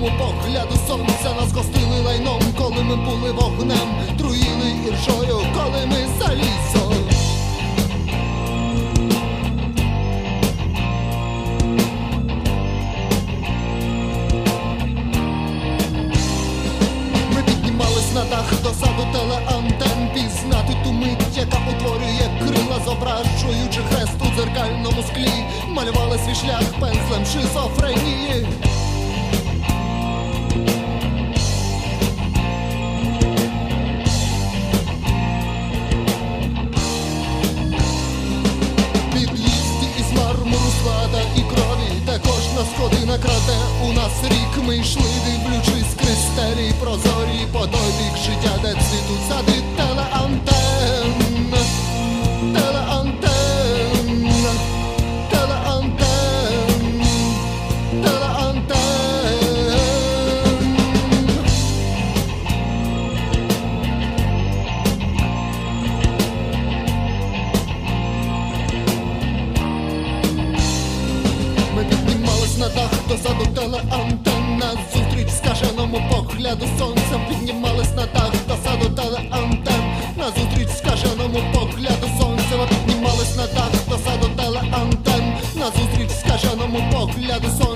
скаженому погляду сонця нас гостили лайном, коли ми були вогнем, труїли іржою, коли ми залізо. Ми піднімались на дах до саду телеантен Пізнати ту мить, яка утворює крила, зображуючи хрест у дзеркальному склі, малювали свій шлях пензлем шизофренії. Сходина краде у нас рік. Ми йшли, дивлячись кристері прозорі по той бік життя, де цвітуть сади на дах до саду телеантенна. Зустріч скаженому погляду сонця. Піднімались на дах до саду телеантен. На зустріч скаженому погляду сонця. Піднімались на дах до саду телеантен. На зустріч скаженому погляду сонця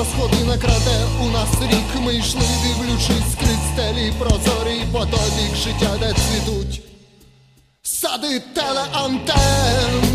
де кожна сходина краде у нас рік. Ми йшли, дивлячись крізь стелі прозорі, по той бік життя, де цвітуть сади телеантен.